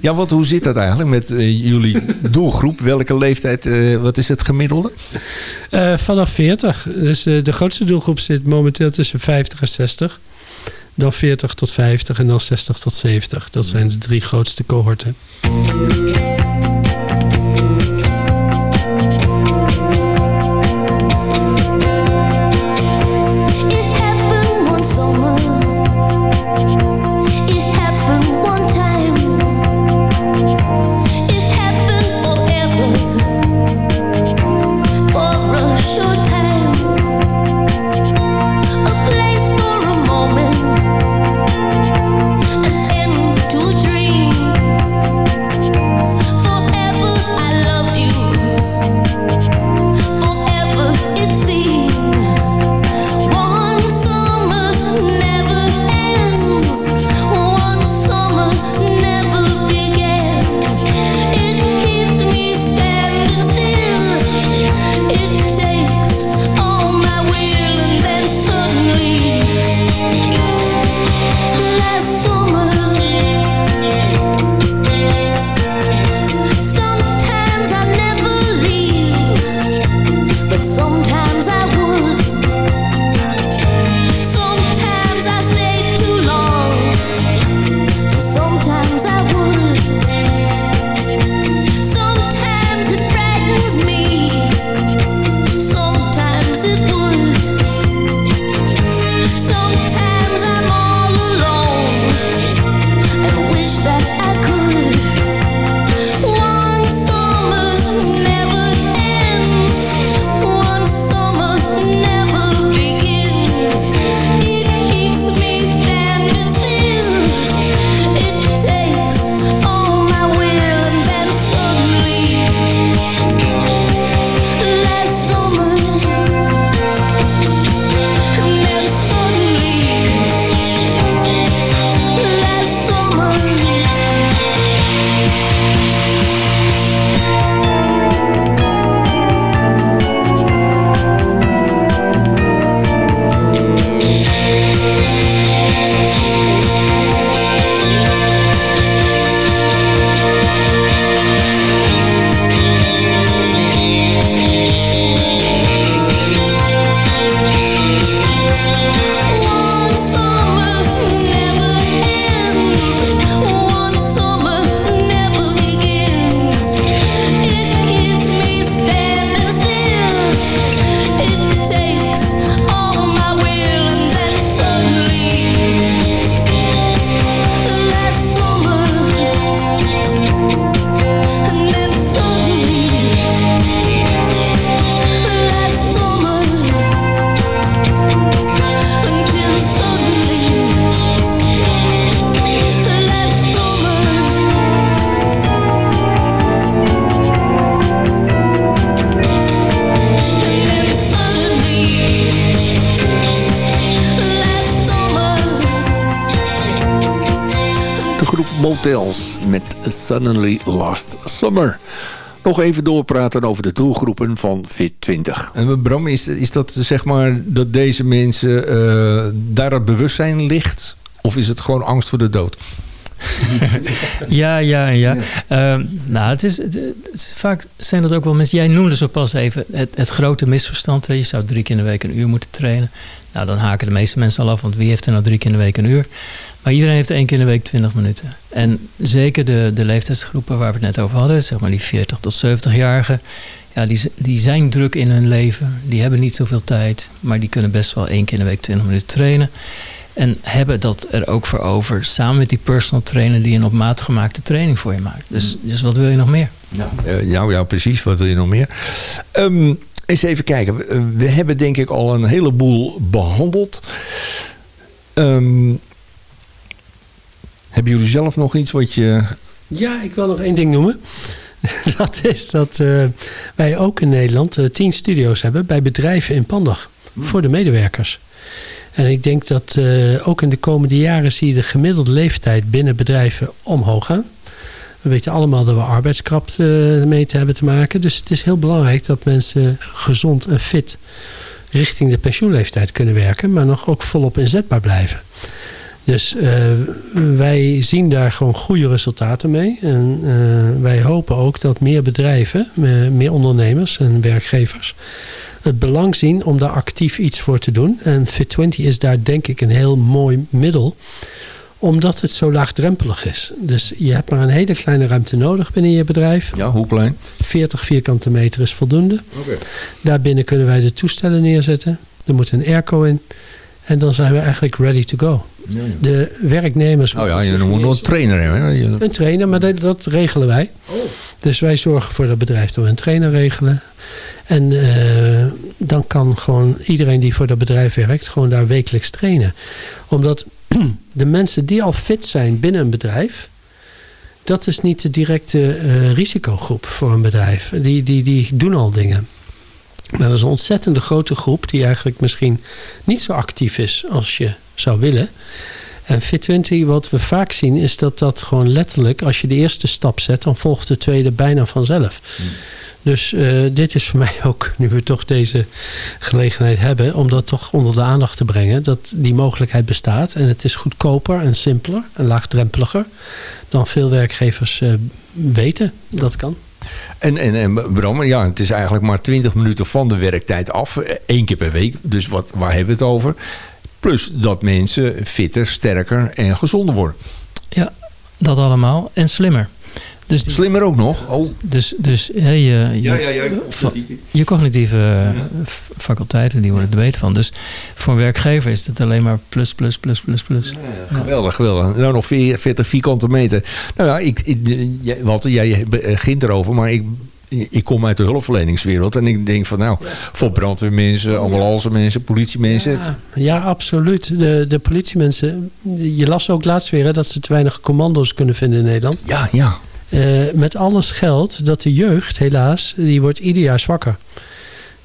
ja want hoe zit dat eigenlijk met uh, jullie doelgroep? Welke leeftijd, wat is het gemiddelde? vanaf 40. Dus de grootste doelgroep zit momenteel tussen 50 en 60 dan 40 tot 50 en dan 60 tot 70. Dat zijn de drie grootste cohorten. Suddenly Last Summer. Nog even doorpraten over de doelgroepen van Fit20. En Bram, is, is dat zeg maar dat deze mensen uh, daar het bewustzijn ligt? Of is het gewoon angst voor de dood? ja, ja, ja. ja. Uh, nou, het is, het, het, vaak zijn dat ook wel mensen. Jij noemde zo pas even het, het grote misverstand. Je zou drie keer in de week een uur moeten trainen. Nou, dan haken de meeste mensen al af, want wie heeft er nou drie keer in de week een uur? Maar iedereen heeft één keer in de week 20 minuten. En zeker de, de leeftijdsgroepen waar we het net over hadden, zeg maar die 40 tot 70-jarigen, ja, die, die zijn druk in hun leven. Die hebben niet zoveel tijd, maar die kunnen best wel één keer in de week 20 minuten trainen. En hebben dat er ook voor over, samen met die personal trainer die een op maat gemaakte training voor je maakt. Dus, dus wat wil je nog meer? Ja, nou ja, precies. Wat wil je nog meer? Um, eens even kijken. We hebben denk ik al een heleboel behandeld. Um, hebben jullie zelf nog iets wat je... Ja, ik wil nog één ding noemen. Dat is dat uh, wij ook in Nederland uh, tien studio's hebben bij bedrijven in Pandag. Hmm. Voor de medewerkers. En ik denk dat uh, ook in de komende jaren zie je de gemiddelde leeftijd binnen bedrijven omhoog gaan. We weten allemaal dat we arbeidskracht mee te hebben te maken. Dus het is heel belangrijk dat mensen gezond en fit richting de pensioenleeftijd kunnen werken. Maar nog ook volop inzetbaar blijven. Dus uh, wij zien daar gewoon goede resultaten mee. En uh, wij hopen ook dat meer bedrijven, meer ondernemers en werkgevers het belang zien om daar actief iets voor te doen. En Fit20 is daar denk ik een heel mooi middel omdat het zo laagdrempelig is. Dus je hebt maar een hele kleine ruimte nodig binnen je bedrijf. Ja, hoe klein? 40 vierkante meter is voldoende. Okay. Daarbinnen kunnen wij de toestellen neerzetten. Er moet een airco in. En dan zijn we eigenlijk ready to go. Ja, ja. De werknemers... Oh ja, je moet nog een trainer hebben. Een trainer, maar dat, dat regelen wij. Oh. Dus wij zorgen voor dat bedrijf dat we een trainer regelen. En uh, dan kan gewoon iedereen die voor dat bedrijf werkt... gewoon daar wekelijks trainen. Omdat de mensen die al fit zijn binnen een bedrijf... dat is niet de directe uh, risicogroep voor een bedrijf. Die, die, die doen al dingen. Maar dat is een ontzettende grote groep... die eigenlijk misschien niet zo actief is als je zou willen... En Fit20, wat we vaak zien, is dat dat gewoon letterlijk, als je de eerste stap zet, dan volgt de tweede bijna vanzelf. Hmm. Dus uh, dit is voor mij ook, nu we toch deze gelegenheid hebben, om dat toch onder de aandacht te brengen. Dat die mogelijkheid bestaat. En het is goedkoper en simpeler en laagdrempeliger dan veel werkgevers uh, weten dat kan. En, en, en Bram, ja, het is eigenlijk maar 20 minuten van de werktijd af. één keer per week. Dus wat, waar hebben we het over? Plus dat mensen fitter, sterker en gezonder worden. Ja, dat allemaal. En slimmer. Dus die, Slimmer ook nog? Oh. Dus, dus je, je, ja, ja, ja, je cognitieve ja. faculteiten, die worden er beter van. Dus voor een werkgever is het alleen maar plus, plus, plus, plus, plus. Ja, geweldig, geweldig. Nou, nog 40 vierkante meter. Nou ja, ik, ik, Walter, jij begint erover, maar ik ik kom uit de hulpverleningswereld en ik denk van nou, voor brandweermensen, ambulancemensen, politiemensen. Ja, ja, absoluut. De, de politiemensen, je las ook laatst weer hè, dat ze te weinig commando's kunnen vinden in Nederland. Ja, ja. Uh, met alles geldt dat de jeugd, helaas, die wordt ieder jaar zwakker.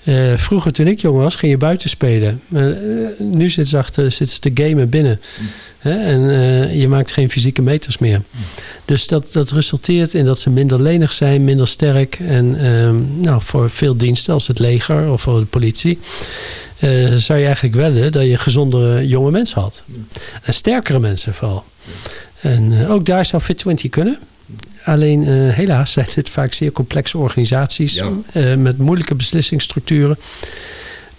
Uh, vroeger toen ik jong was, ging je buiten spelen. Uh, nu zit ze, achter, zit ze te gamen binnen. Hè? En je maakt geen fysieke meters meer. Dus dat, dat resulteert in dat ze minder lenig zijn, minder sterk. En um, nou, voor veel diensten als het leger of voor de politie... Uh, zou je eigenlijk willen dat je gezondere jonge mensen had. En sterkere mensen vooral. En uh, ook daar zou Fit20 kunnen. Alleen uh, helaas zijn dit vaak zeer complexe organisaties... Ja. met moeilijke beslissingsstructuren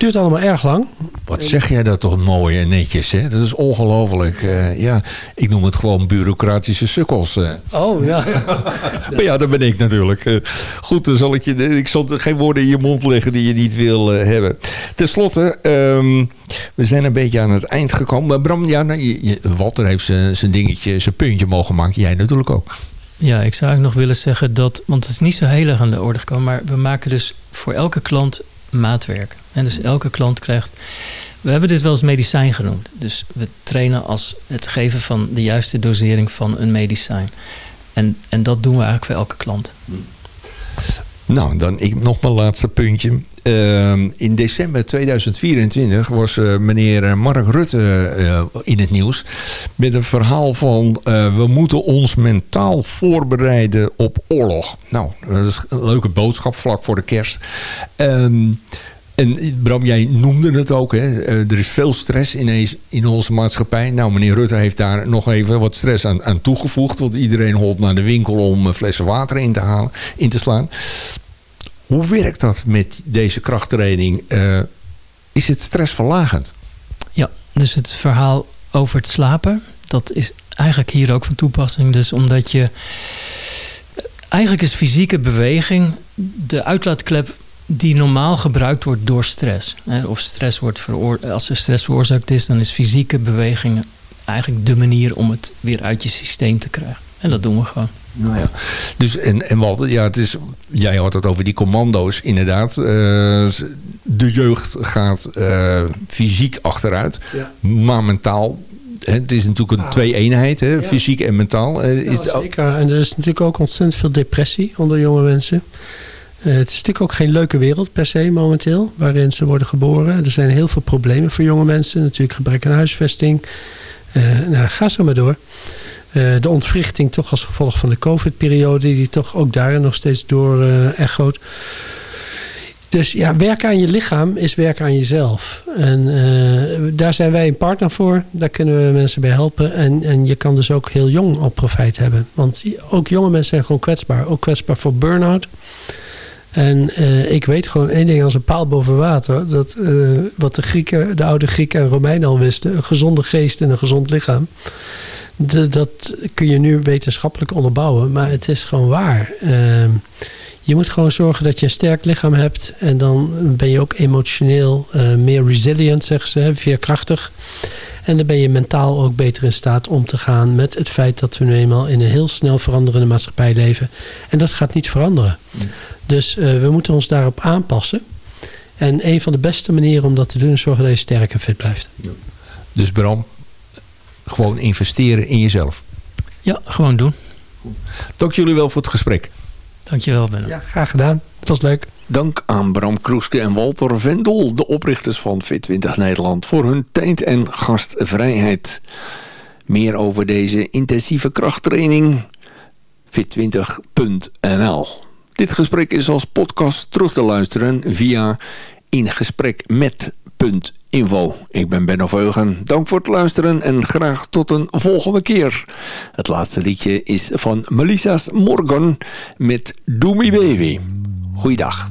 duurt allemaal erg lang. Wat zeg jij dat toch mooi en netjes, hè? Dat is ongelooflijk. Uh, ja, ik noem het gewoon bureaucratische sukkels. Uh. Oh, ja. maar ja, dat ben ik natuurlijk. Uh, goed, dan zal ik je... Ik zal geen woorden in je mond leggen die je niet wil hebben. Ten slotte, um, we zijn een beetje aan het eind gekomen. Maar Bram, ja, nou, je, Walter heeft zijn dingetje, zijn puntje mogen maken. Jij natuurlijk ook. Ja, ik zou nog willen zeggen dat... Want het is niet zo heel erg aan de orde gekomen. Maar we maken dus voor elke klant maatwerk. En dus elke klant krijgt... We hebben dit wel eens medicijn genoemd. Dus we trainen als het geven van de juiste dosering van een medicijn. En, en dat doen we eigenlijk voor elke klant. Nou, dan ik, nog mijn laatste puntje. Uh, in december 2024 was uh, meneer Mark Rutte uh, in het nieuws. Met een verhaal van uh, we moeten ons mentaal voorbereiden op oorlog. Nou, dat is een leuke boodschap vlak voor de kerst. Um, en Bram, jij noemde het ook. Hè? Er is veel stress ineens in onze maatschappij. Nou, meneer Rutte heeft daar nog even wat stress aan, aan toegevoegd. Want iedereen holt naar de winkel om flessen water in te, halen, in te slaan. Hoe werkt dat met deze krachttraining? Uh, is het stressverlagend? Ja, dus het verhaal over het slapen, dat is eigenlijk hier ook van toepassing. Dus omdat je. Eigenlijk is fysieke beweging de uitlaatklep die normaal gebruikt wordt door stress. Of stress wordt als er stress veroorzaakt is, dan is fysieke beweging eigenlijk de manier om het weer uit je systeem te krijgen. En dat doen we gewoon. Nou ja. Dus en, en wat, ja, het is, jij had het over die commando's, inderdaad. Uh, de jeugd gaat uh, fysiek achteruit, ja. maar mentaal. Hè, het is natuurlijk een ah. twee-eenheid, hè, ja. fysiek en mentaal. Uh, ja, is zeker. En er is natuurlijk ook ontzettend veel depressie onder jonge mensen. Het is natuurlijk ook geen leuke wereld per se momenteel, waarin ze worden geboren. Er zijn heel veel problemen voor jonge mensen. Natuurlijk gebrek aan huisvesting. nou, ga zo maar door. Uh, de ontwrichting toch als gevolg van de COVID-periode... die toch ook daar nog steeds door uh, echoot. Dus ja, werken aan je lichaam is werken aan jezelf. En uh, daar zijn wij een partner voor. Daar kunnen we mensen bij helpen. En, en je kan dus ook heel jong op profijt hebben. Want ook jonge mensen zijn gewoon kwetsbaar. Ook kwetsbaar voor burn-out. En ik weet gewoon één ding als een paal boven water. Dat wat de Grieken, de oude Grieken en Romeinen al wisten. Een gezonde geest en een gezond lichaam de, dat kun je nu wetenschappelijk onderbouwen, maar het is gewoon waar. Uh, je moet gewoon zorgen dat je een sterk lichaam hebt en dan ben je ook emotioneel uh, meer resilient, zeggen ze, veerkrachtig. En dan ben je mentaal ook beter in staat om te gaan met het feit dat we nu eenmaal in een heel snel veranderende maatschappij leven. En dat gaat niet veranderen. Mm. Dus uh, we moeten ons daarop aanpassen. En een van de beste manieren om dat te doen is zorgen dat je sterk en fit blijft. Ja. Dus Bram, gewoon investeren in jezelf. Ja, gewoon doen. Dank jullie wel voor het gesprek. Dankjewel, Benno. Ja, graag gedaan. Het was leuk. Dank aan Bram Kroeske en Walter Vendel, de oprichters van Fit20 Nederland, voor hun tijd en gastvrijheid. Meer over deze intensieve krachttraining fit20.nl. Dit gesprek is als podcast terug te luisteren via ingesprek.nl info. Ik ben Benno Veugen. Dank voor het luisteren en graag tot een volgende keer. Het laatste liedje is van Melissa's Morgan met Do Me Baby. Goeiedag.